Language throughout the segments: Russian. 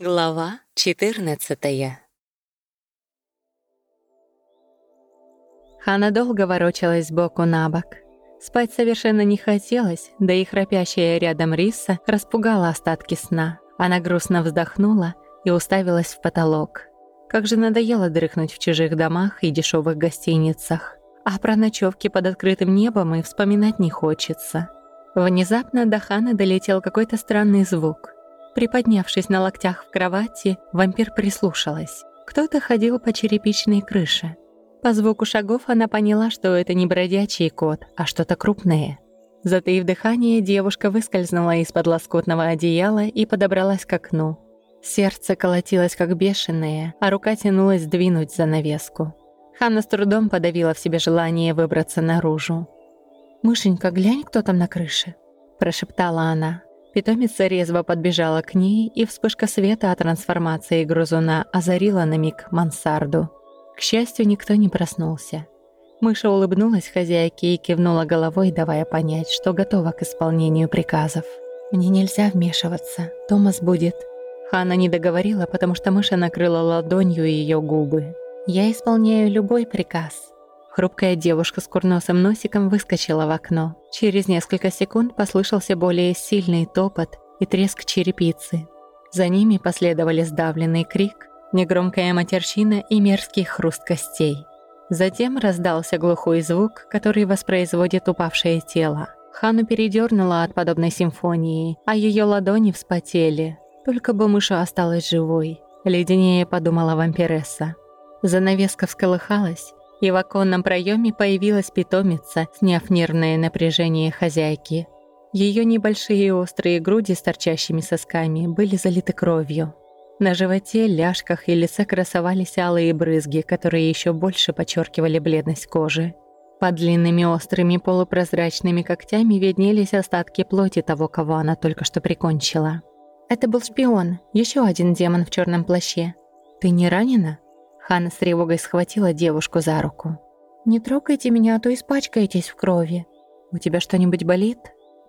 Глава 14 Хана долго ворочалась сбоку на бок. Спать совершенно не хотелось, да и храпящая рядом Риса распугала остатки сна. Она грустно вздохнула и уставилась в потолок. Как же надоело дрыхнуть в чужих домах и дешевых гостиницах. А про ночевки под открытым небом и вспоминать не хочется. Внезапно до Ханы долетел какой-то странный звук — Приподнявшись на локтях в кровати, вампир прислушалась. Кто-то ходил по черепичной крыше. По звуку шагов она поняла, что это не бродячий кот, а что-то крупное. Затаив дыхание, девушка выскользнула из-под лоскутного одеяла и подобралась к окну. Сердце колотилось как бешеное, а рука тянулась сдвинуть занавеску. Ханна с трудом подавила в себе желание выбраться наружу. «Мышенька, глянь, кто там на крыше», – прошептала она. Питомица резво подбежала к ней, и вспышка света от трансформации грызуна озарила на миг мансарду. К счастью, никто не проснулся. Мыша улыбнулась хозяйке и кивнула головой, давая понять, что готова к исполнению приказов. «Мне нельзя вмешиваться, Томас будет». Хана не договорила, потому что мыша накрыла ладонью ее губы. «Я исполняю любой приказ». Хрупкая девушка с курносым носиком выскочила в окно. Через несколько секунд послышался более сильный топот и треск черепицы. За ними последовали сдавленный крик, негромкая матерщина и мерзкий хруст костей. Затем раздался глухой звук, который воспроизводит упавшее тело. Хану передернула от подобной симфонии, а ее ладони вспотели. Только бы мыша осталась живой, леденее подумала вампиресса. Занавеска всколыхалась, и в оконном проеме появилась питомица, сняв нервное напряжение хозяйки. Ее небольшие острые груди с торчащими сосками были залиты кровью. На животе, ляжках и лице красовались алые брызги, которые еще больше подчеркивали бледность кожи. Под длинными острыми полупрозрачными когтями виднелись остатки плоти того, кого она только что прикончила. «Это был шпион, еще один демон в черном плаще. Ты не ранена?» Ханна с тревогой схватила девушку за руку. «Не трогайте меня, а то испачкаетесь в крови. У тебя что-нибудь болит?»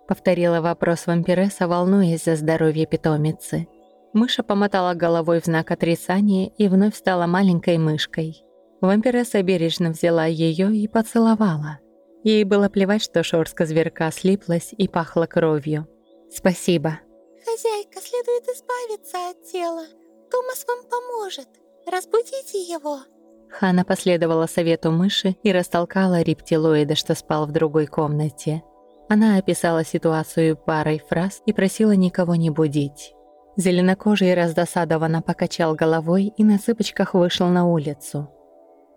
Повторила вопрос вампиресса, волнуясь за здоровье питомицы. Мыша помотала головой в знак отрицания и вновь стала маленькой мышкой. Вампиресса бережно взяла ее и поцеловала. Ей было плевать, что шорстка зверка слиплась и пахла кровью. «Спасибо». «Хозяйка, следует избавиться от тела. Томас вам поможет», Разбудите его!» Хана последовала совету мыши и растолкала рептилоида, что спал в другой комнате. Она описала ситуацию парой фраз и просила никого не будить. Зеленокожий раздосадованно покачал головой и на цыпочках вышел на улицу.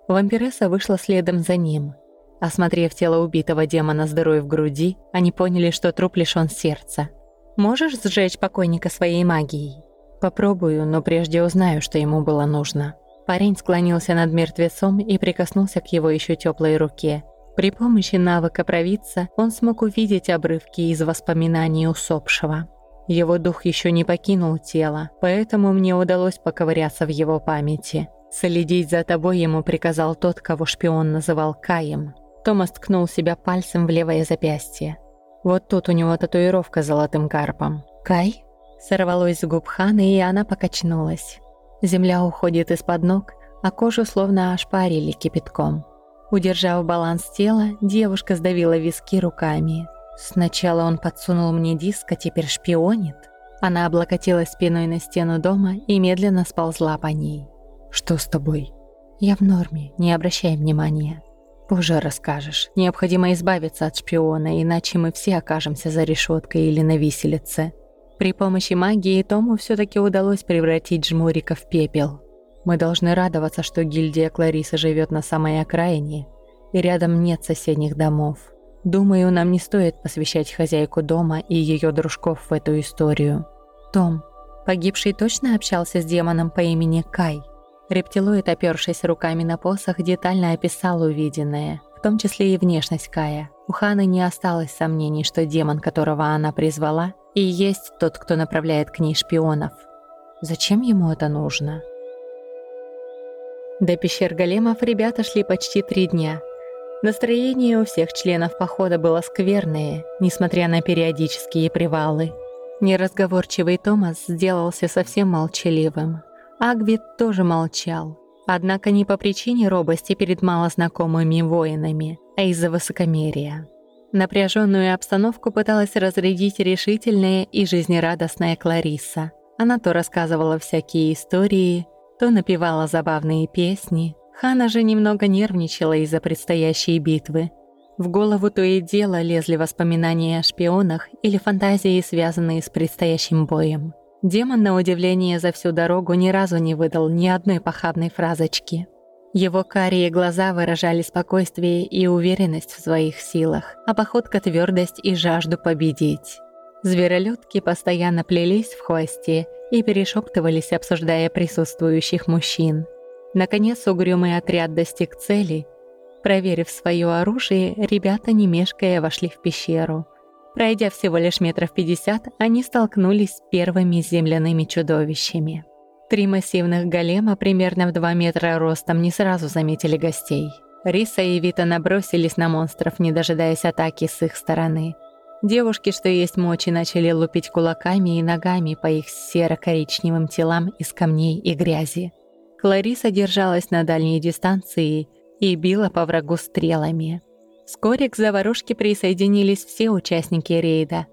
Вампиресса вышла следом за ним. Осмотрев тело убитого демона с дырой в груди, они поняли, что труп лишён сердца. «Можешь сжечь покойника своей магией?» Попробую, но прежде узнаю, что ему было нужно. Парень склонился над мертвецом и прикоснулся к его еще теплой руке. При помощи навыка провидца он смог увидеть обрывки из воспоминаний усопшего. Его дух еще не покинул тело, поэтому мне удалось поковыряться в его памяти. Следить за тобой ему приказал тот, кого шпион называл Каем. Томас ткнул себя пальцем в левое запястье. Вот тут у него татуировка с золотым карпом. «Кай?» Сорвалось с губ Ханы, и она покачнулась. Земля уходит из-под ног, а кожу словно ошпарили кипятком. Удержав баланс тела, девушка сдавила виски руками. Сначала он подсунул мне диск, а теперь шпионит. Она облокотилась спиной на стену дома и медленно сползла по ней. «Что с тобой?» «Я в норме, не обращай внимания». «Позже расскажешь. Необходимо избавиться от шпиона, иначе мы все окажемся за решеткой или на виселице». При помощи магии Тому все таки удалось превратить жмурика в пепел. Мы должны радоваться, что гильдия Клариса живет на самой окраине, и рядом нет соседних домов. Думаю, нам не стоит посвящать хозяйку дома и ее дружков в эту историю. Том, погибший точно общался с демоном по имени Кай. Рептилоид, опершись руками на посох, детально описал увиденное, в том числе и внешность Кая. У Ханы не осталось сомнений, что демон, которого она призвала, и есть тот, кто направляет к ней шпионов. Зачем ему это нужно? До пещер големов ребята шли почти три дня. Настроение у всех членов похода было скверное, несмотря на периодические привалы. Неразговорчивый Томас сделался совсем молчаливым. Агвит тоже молчал. Однако не по причине робости перед малознакомыми воинами, а из-за высокомерия. Напряженную обстановку пыталась разрядить решительная и жизнерадостная Клариса. Она то рассказывала всякие истории, то напевала забавные песни. Хана же немного нервничала из-за предстоящей битвы. В голову то и дело лезли воспоминания о шпионах или фантазии, связанные с предстоящим боем. Демон, на удивление, за всю дорогу ни разу не выдал ни одной похабной фразочки. Его карие глаза выражали спокойствие и уверенность в своих силах, а походка — твердость и жажду победить. Зверолюдки постоянно плелись в хвосте и перешептывались, обсуждая присутствующих мужчин. Наконец угрюмый отряд достиг цели. Проверив свое оружие, ребята, не мешкая, вошли в пещеру. Пройдя всего лишь метров пятьдесят, они столкнулись с первыми земляными чудовищами. Три массивных голема примерно в 2 метра ростом не сразу заметили гостей. Риса и Вита набросились на монстров, не дожидаясь атаки с их стороны. Девушки, что есть мочи, начали лупить кулаками и ногами по их серо-коричневым телам из камней и грязи. Клариса держалась на дальней дистанции и била по врагу стрелами. Вскоре к заварушке присоединились все участники рейда.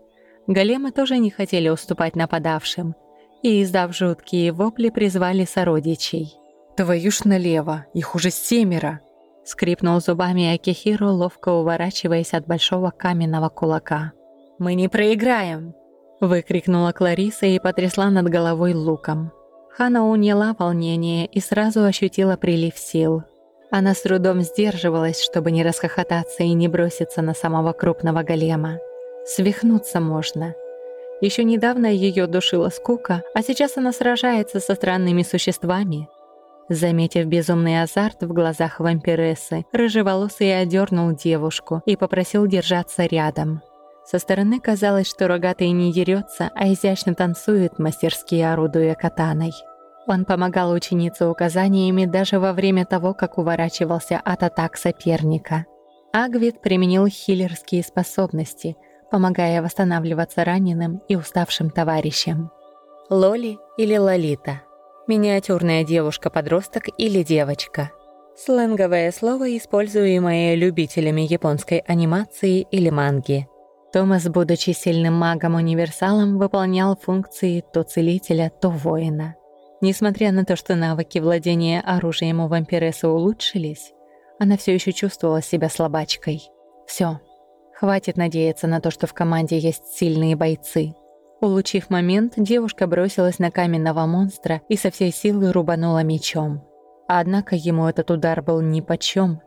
Големы тоже не хотели уступать нападавшим – и, издав жуткие вопли, призвали сородичей. «Твою ж налево, их уже семеро!» Скрипнул зубами Акихиро, ловко уворачиваясь от большого каменного кулака. «Мы не проиграем!» Выкрикнула Клариса и потрясла над головой луком. Хана уняла волнение и сразу ощутила прилив сил. Она с трудом сдерживалась, чтобы не расхохотаться и не броситься на самого крупного голема. Свихнуться можно — еще недавно ее душила скука, а сейчас она сражается со странными существами. Заметив безумный азарт в глазах вампирессы, рыжеволосый одернул девушку и попросил держаться рядом. Со стороны казалось, что рогатый не дерется, а изящно танцует, мастерски орудуя катаной. Он помогал ученице указаниями даже во время того, как уворачивался от атак соперника. Агвит применил хиллерские способности — помогая восстанавливаться раненым и уставшим товарищам. Лоли или Лолита. Миниатюрная девушка-подросток или девочка. Сленговое слово, используемое любителями японской анимации или манги. Томас, будучи сильным магом-универсалом, выполнял функции то целителя, то воина. Несмотря на то, что навыки владения оружием у вампирессы улучшились, она все еще чувствовала себя слабачкой. Все, Хватит надеяться на то, что в команде есть сильные бойцы. Улучив момент, девушка бросилась на каменного монстра и со всей силы рубанула мечом. Однако ему этот удар был нипочём.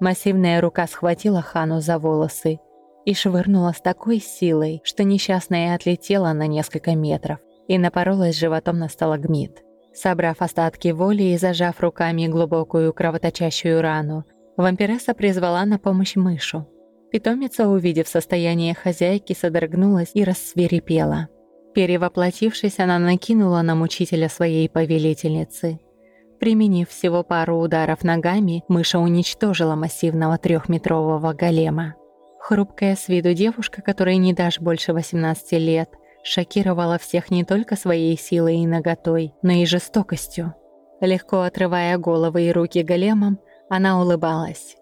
Массивная рука схватила Хану за волосы и швырнула с такой силой, что несчастная отлетела на несколько метров и напоролась животом на сталагмит. Собрав остатки воли и зажав руками глубокую кровоточащую рану, вампиресса призвала на помощь мышу. Питомица, увидев состояние хозяйки, содрогнулась и рассверепела. Перевоплотившись, она накинула на мучителя своей повелительницы. Применив всего пару ударов ногами, мыша уничтожила массивного трехметрового голема. Хрупкая с виду девушка, которой не дашь больше 18 лет, шокировала всех не только своей силой и наготой, но и жестокостью. Легко отрывая головы и руки големам, она улыбалась.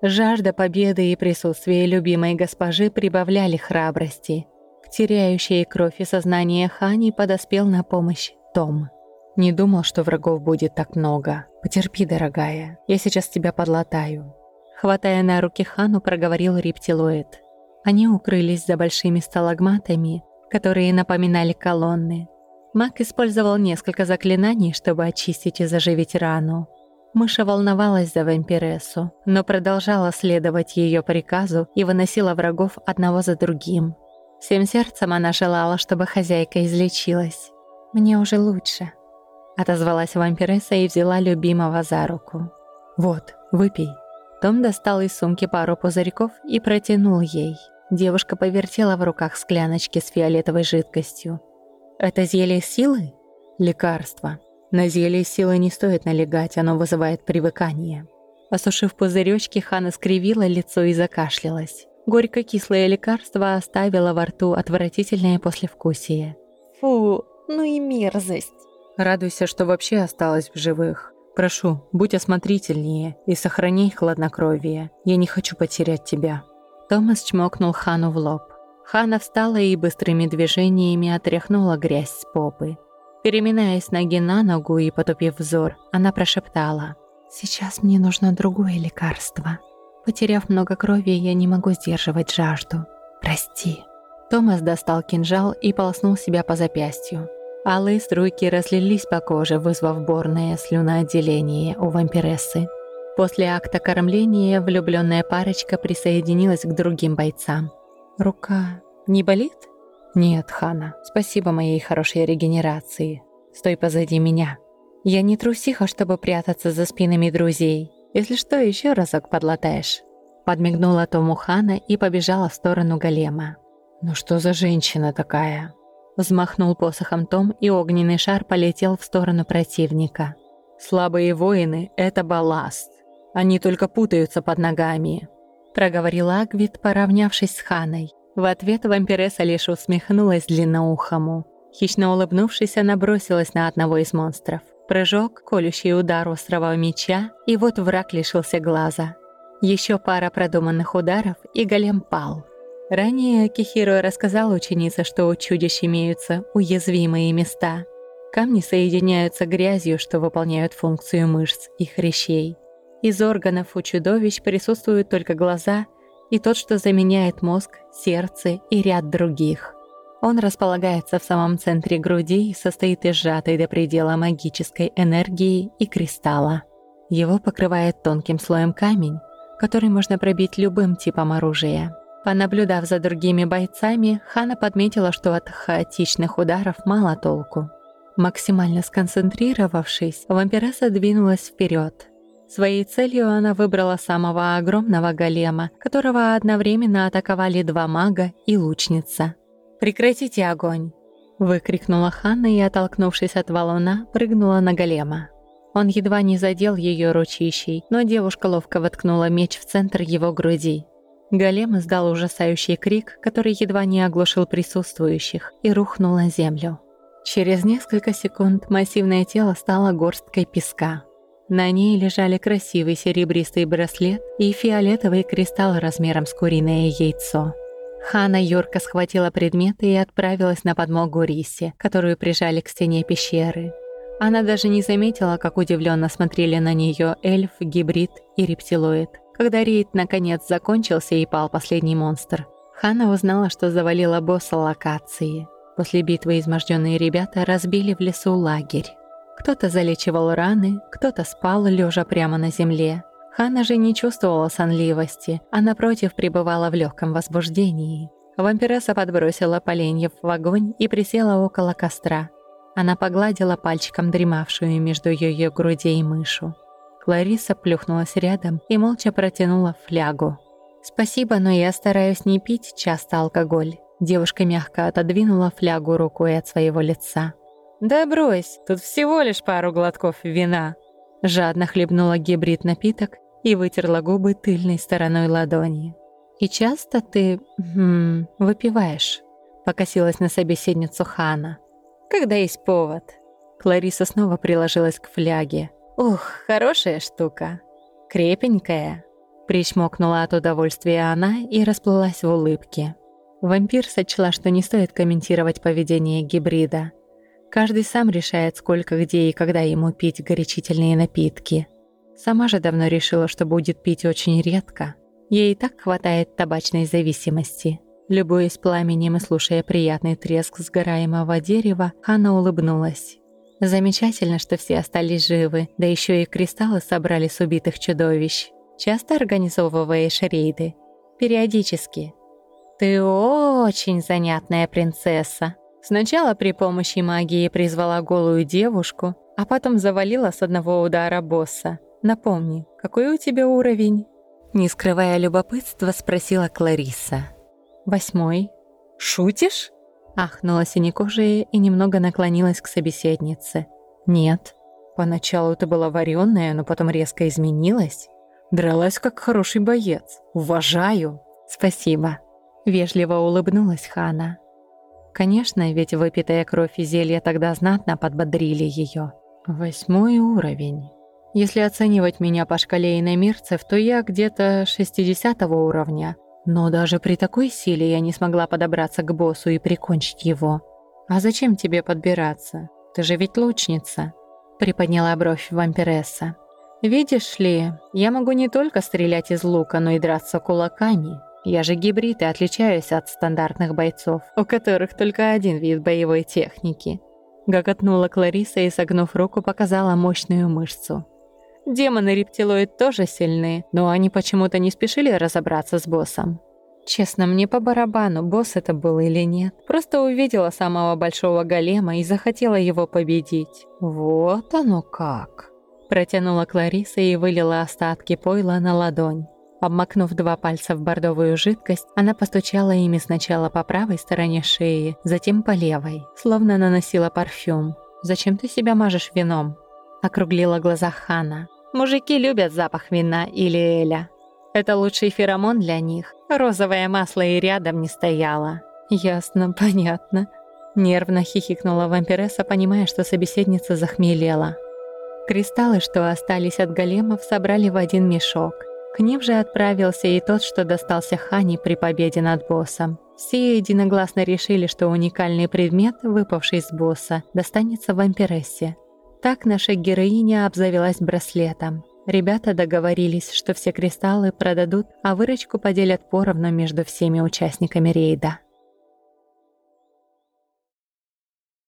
Жажда победы и присутствие любимой госпожи прибавляли храбрости. К теряющей кровь и сознание Хани подоспел на помощь Том. «Не думал, что врагов будет так много. Потерпи, дорогая, я сейчас тебя подлатаю». Хватая на руки Хану, проговорил рептилоид. Они укрылись за большими сталагматами, которые напоминали колонны. Маг использовал несколько заклинаний, чтобы очистить и заживить рану. Мыша волновалась за вампирессу, но продолжала следовать ее приказу и выносила врагов одного за другим. Всем сердцем она желала, чтобы хозяйка излечилась. «Мне уже лучше», — отозвалась вампиресса и взяла любимого за руку. «Вот, выпей». Том достал из сумки пару пузырьков и протянул ей. Девушка повертела в руках скляночки с фиолетовой жидкостью. «Это зелье силы?» «Лекарство», на зелье силы не стоит налегать, оно вызывает привыкание. Осушив пузырёчки, Хана скривила лицо и закашлялась. Горько-кислое лекарство оставило во рту отвратительное послевкусие. Фу, ну и мерзость. Радуйся, что вообще осталась в живых. Прошу, будь осмотрительнее и сохрани хладнокровие. Я не хочу потерять тебя». Томас чмокнул Хану в лоб. Хана встала и быстрыми движениями отряхнула грязь с попы. Переминаясь ноги на ногу и потупив взор, она прошептала. «Сейчас мне нужно другое лекарство. Потеряв много крови, я не могу сдерживать жажду. Прости». Томас достал кинжал и полоснул себя по запястью. Алые струйки разлились по коже, вызвав борное слюноотделение у вампирессы. После акта кормления влюбленная парочка присоединилась к другим бойцам. «Рука не болит?» «Нет, Хана, спасибо моей хорошей регенерации. Стой позади меня. Я не трусиха, чтобы прятаться за спинами друзей. Если что, еще разок подлатаешь». Подмигнула Тому Хана и побежала в сторону голема. «Ну что за женщина такая?» Взмахнул посохом Том, и огненный шар полетел в сторону противника. «Слабые воины — это балласт. Они только путаются под ногами», — проговорил Агвит, поравнявшись с Ханой. В ответ вампиресса лишь усмехнулась длинноухому. Хищно улыбнувшись, она бросилась на одного из монстров. Прыжок, колющий удар острого меча, и вот враг лишился глаза. Еще пара продуманных ударов, и голем пал. Ранее Кихиро рассказал ученице, что у чудищ имеются уязвимые места. Камни соединяются грязью, что выполняют функцию мышц и хрящей. Из органов у чудовищ присутствуют только глаза и тот, что заменяет мозг, сердце и ряд других. Он располагается в самом центре груди и состоит из сжатой до предела магической энергии и кристалла. Его покрывает тонким слоем камень, который можно пробить любым типом оружия. Понаблюдав за другими бойцами, Хана подметила, что от хаотичных ударов мало толку. Максимально сконцентрировавшись, вампиресса двинулась вперед. Своей целью она выбрала самого огромного голема, которого одновременно атаковали два мага и лучница. «Прекратите огонь!» — выкрикнула Ханна и, оттолкнувшись от валуна, прыгнула на голема. Он едва не задел ее ручищей, но девушка ловко воткнула меч в центр его груди. Голем издал ужасающий крик, который едва не оглушил присутствующих, и рухнул на землю. Через несколько секунд массивное тело стало горсткой песка. На ней лежали красивый серебристый браслет и фиолетовый кристалл размером с куриное яйцо. Хана Юрка схватила предметы и отправилась на подмогу Рисе, которую прижали к стене пещеры. Она даже не заметила, как удивленно смотрели на нее эльф, гибрид и рептилоид. Когда рейд наконец закончился и пал последний монстр, Хана узнала, что завалила босса локации. После битвы изможденные ребята разбили в лесу лагерь. Кто-то залечивал раны, кто-то спал, лежа прямо на земле. Хана же не чувствовала сонливости, а напротив пребывала в легком возбуждении. Вампиресса подбросила поленьев в огонь и присела около костра. Она погладила пальчиком дремавшую между ее грудей мышу. Лариса плюхнулась рядом и молча протянула флягу. «Спасибо, но я стараюсь не пить часто алкоголь». Девушка мягко отодвинула флягу рукой от своего лица. «Да брось, тут всего лишь пару глотков вина». Жадно хлебнула гибрид напиток и вытерла губы тыльной стороной ладони. «И часто ты... Хм, выпиваешь?» Покосилась на собеседницу Хана. «Когда есть повод». Клариса снова приложилась к фляге. «Ух, хорошая штука. Крепенькая». Причмокнула от удовольствия она и расплылась в улыбке. Вампир сочла, что не стоит комментировать поведение гибрида. Каждый сам решает, сколько, где и когда ему пить горячительные напитки. Сама же давно решила, что будет пить очень редко. Ей и так хватает табачной зависимости. Любуясь пламенем и слушая приятный треск сгораемого дерева, Ханна улыбнулась. Замечательно, что все остались живы, да еще и кристаллы собрали с убитых чудовищ. Часто организовываешь рейды? Периодически. Ты очень занятная принцесса. Сначала при помощи магии призвала голую девушку, а потом завалила с одного удара босса. Напомни, какой у тебя уровень? Не скрывая любопытства, спросила Клариса. Восьмой. Шутишь? Ахнула синекожая и немного наклонилась к собеседнице. «Нет. Поначалу ты была вареная, но потом резко изменилась. Дралась как хороший боец. Уважаю. «Спасибо», — вежливо улыбнулась Хана. Конечно, ведь выпитая кровь и зелье тогда знатно подбодрили ее. Восьмой уровень. Если оценивать меня по шкале иномирцев, то я где-то 60 уровня. Но даже при такой силе я не смогла подобраться к боссу и прикончить его. «А зачем тебе подбираться? Ты же ведь лучница», — приподняла бровь вампиресса. «Видишь ли, я могу не только стрелять из лука, но и драться кулаками. Я же гибрид и отличаюсь от стандартных бойцов, у которых только один вид боевой техники». Гоготнула Клариса и, согнув руку, показала мощную мышцу. Демоны-рептилоид тоже сильны, но они почему-то не спешили разобраться с боссом. Честно, мне по барабану, босс это был или нет. Просто увидела самого большого голема и захотела его победить. Вот оно как. Протянула Клариса и вылила остатки пойла на ладонь. Обмакнув два пальца в бордовую жидкость, она постучала ими сначала по правой стороне шеи, затем по левой, словно наносила парфюм. «Зачем ты себя мажешь вином?» Округлила глаза Хана. «Мужики любят запах вина или эля. Это лучший феромон для них. Розовое масло и рядом не стояло. Ясно, понятно. Нервно хихикнула вампиресса, понимая, что собеседница захмелела. Кристаллы, что остались от големов, собрали в один мешок. К ним же отправился и тот, что достался Хани при победе над боссом. Все единогласно решили, что уникальный предмет, выпавший с босса, достанется вампирессе. Так наша героиня обзавелась браслетом. Ребята договорились, что все кристаллы продадут, а выручку поделят поровну между всеми участниками рейда.